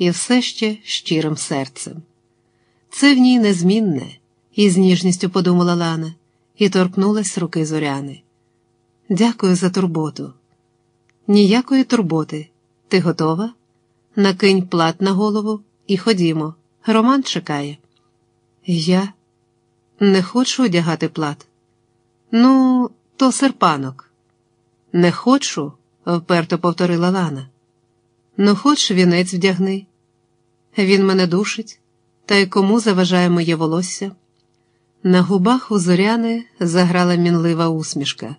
і все ще щирим серцем. Це в ній незмінне, і з ніжністю подумала Лана, і торкнулась руки зоряни. Дякую за турботу. Ніякої турботи. Ти готова? Накинь плат на голову і ходімо. Роман чекає. Я не хочу одягати плат. Ну, то серпанок. Не хочу, вперто повторила Лана. Ну, хоч вінець вдягни. Він мене душить, та й кому заважає моє волосся. На губах у зоряни заграла мінлива усмішка.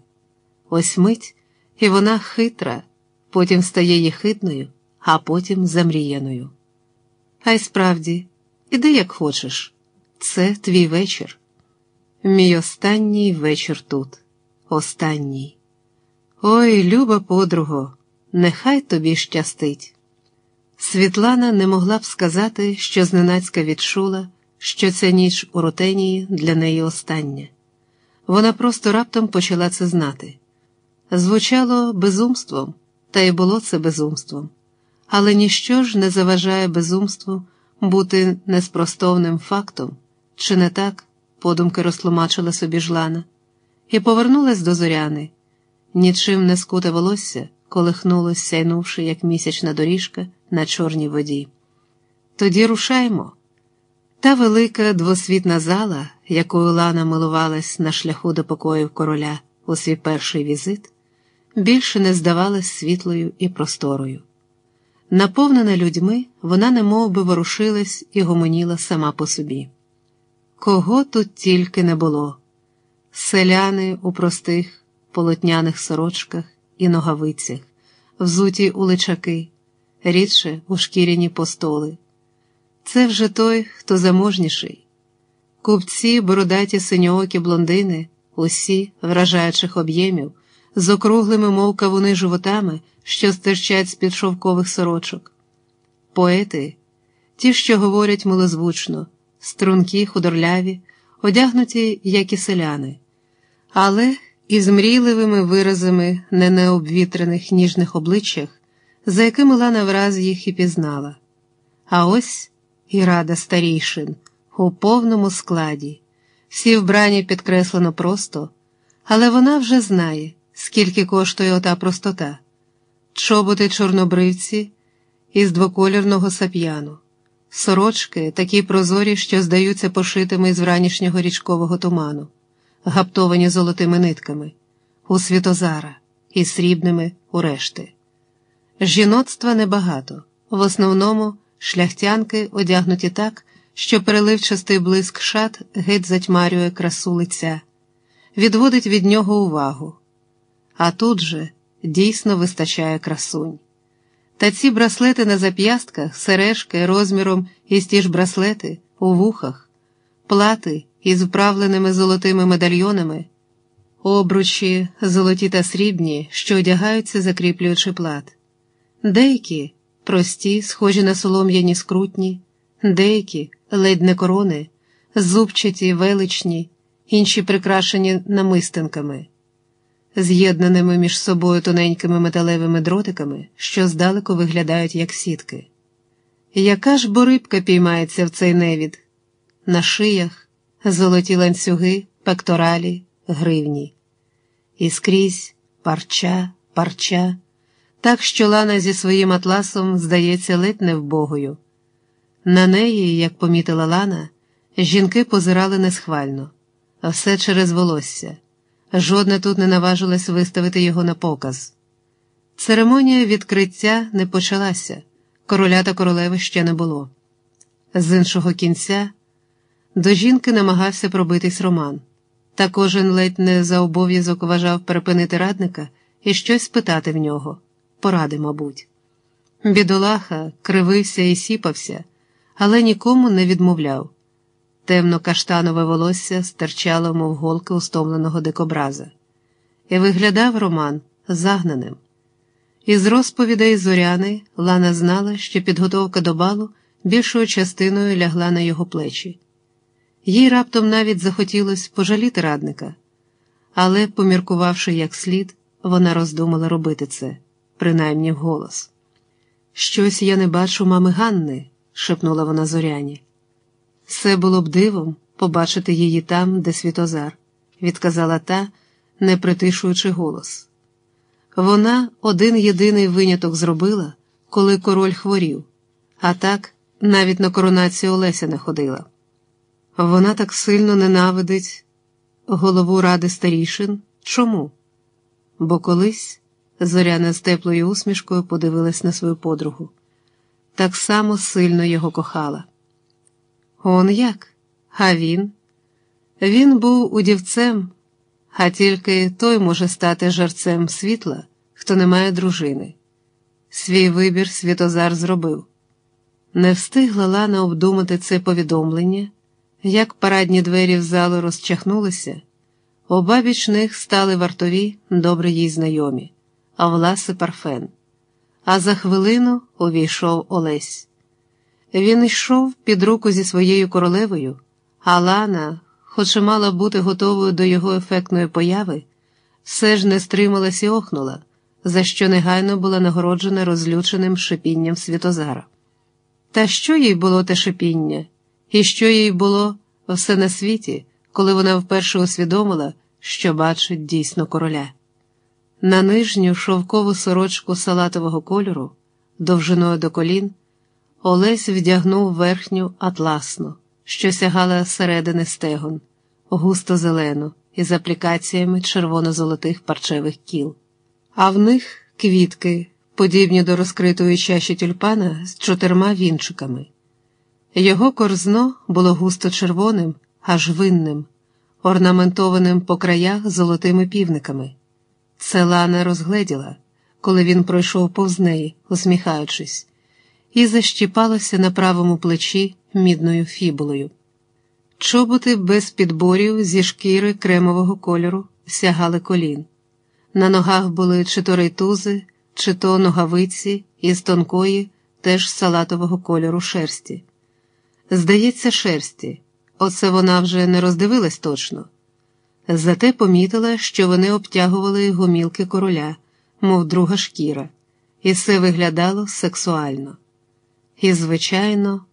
Ось мить, і вона хитра, потім стає єхидною, а потім замріяною. А справді, іди як хочеш, це твій вечір. Мій останній вечір тут, останній. Ой, люба подруго, нехай тобі щастить. Світлана не могла б сказати, що зненацька відчула, що ця ніч у ротенії для неї остання. Вона просто раптом почала це знати. Звучало безумством, та й було це безумством, але ніщо ж не заважає безумству бути неспростовним фактом, чи не так, подумки розтлумачила собі жлана, і повернулась до зоряни. Нічим не скуте волосся колихнулось, сяйнувши, як місячна доріжка на чорній воді. Тоді рушаймо. Та велика двосвітна зала, якою Лана милувалась на шляху до покоїв короля у свій перший візит, більше не здавалась світлою і просторою. Наповнена людьми, вона немов би ворушилась і гомоніла сама по собі. Кого тут тільки не було селяни у простих полотняних сорочках і ногавицях, взуті у личаки, рідше у шкіряні постоли. Це вже той, хто заможніший. Купці, бородаті синьоокі блондини, усі вражаючих об'ємів, з округлими, мов кавуни животами, що стирчать з-під шовкових сорочок. Поети, ті, що говорять милозвучно, стрункі, худорляві, одягнуті, як і селяни, але із мрійливими виразами не необвітрених ніжних обличчях, за якими Лана враз їх і пізнала. А ось і рада старійшин у повному складі, всі вбрані підкреслено просто, але вона вже знає, скільки коштує ота простота, чоботи чорнобривці із двоколірного сап'яну, сорочки такі прозорі, що здаються пошитими з вранішнього річкового туману гаптовані золотими нитками, у Світозара і срібними у решти. Жіноцтва небагато, в основному шляхтянки одягнуті так, що переливчастий блиск шат геть затьмарює красу лиця, відводить від нього увагу. А тут же дійсно вистачає красунь. Та ці браслети на зап'ястках, сережки розміром із ті ж браслети, у вухах, плати із вправленими золотими медальйонами, обручі золоті та срібні, що одягаються, закріплюючи плат. Деякі прості, схожі на солом'яні скрутні, деякі ледь не корони, зубчаті, величні, інші прикрашені намистинками, з'єднаними між собою тоненькими металевими дротиками, що здалеку виглядають як сітки. Яка ж борибка піймається в цей невід? На шиях золоті ланцюги, пекторалі, гривні. І скрізь парча, парча, так що Лана зі своїм атласом здається ледь не вбогою. На неї, як помітила Лана, жінки позирали несхвально, все через волосся. Жодне тут не наважилось виставити його на показ. Церемонія відкриття не почалася, короля та королеви ще не було. З іншого кінця. До жінки намагався пробитись Роман, та кожен ледь не за обов'язок вважав перепинити радника і щось спитати в нього поради, мабуть. Бідолаха кривився і сіпався, але нікому не відмовляв. Темно каштанове волосся стирчало, мов голки устомленого дикобраза, і виглядав Роман загнаним. Із розповідей зоряни Лана знала, що підготовка до балу більшою частиною лягла на його плечі. Їй раптом навіть захотілося пожаліти радника, але, поміркувавши як слід, вона роздумала робити це, принаймні вголос. Щось я не бачу мами Ганни, шепнула вона зоряні. Все було б дивом побачити її там, де Світозар, відказала та, не притишуючи голос. Вона один єдиний виняток зробила, коли король хворів, а так навіть на коронацію Олеся не ходила. Вона так сильно ненавидить голову ради старішин. Чому? Бо колись зоряна з теплою усмішкою подивилась на свою подругу, так само сильно його кохала. Он як? А він? Він був удівцем, а тільки той може стати жарцем світла, хто не має дружини. Свій вибір Світозар зробив. Не встигла Лана обдумати це повідомлення, як парадні двері в залу розчахнулися, обабіч них стали вартові, добре їй знайомі, а власи парфен. А за хвилину увійшов Олесь. Він йшов під руку зі своєю королевою, а Лана, хоч і мала бути готовою до його ефектної появи, все ж не стрималась і охнула, за що негайно була нагороджена розлюченим шипінням Світозара. Та що їй було те шипіння, і що їй було все на світі, коли вона вперше усвідомила, що бачить дійсно короля? На нижню шовкову сорочку салатового кольору, довжиною до колін, Олесь вдягнув верхню атласну, що сягала середини стегон, густо зелену, із аплікаціями червоно-золотих парчевих кіл, а в них квітки подібні до розкритої чаші тюльпана з чотирма вінчиками. Його корзно було густо червоним, аж винним, орнаментованим по краях золотими півниками. Це Лана розгледіла, коли він пройшов повз неї, усміхаючись, і защіпалося на правому плечі мідною фібулою. Чоботи без підборів зі шкіри кремового кольору сягали колін. На ногах були чи то рейтузи, чи то ногавиці із тонкої, теж салатового кольору шерсті. Здається, шерсті, оце вона вже не роздивилась точно. Зате помітила, що вони обтягували гомілки короля, мов друга шкіра, і все виглядало сексуально. І, звичайно,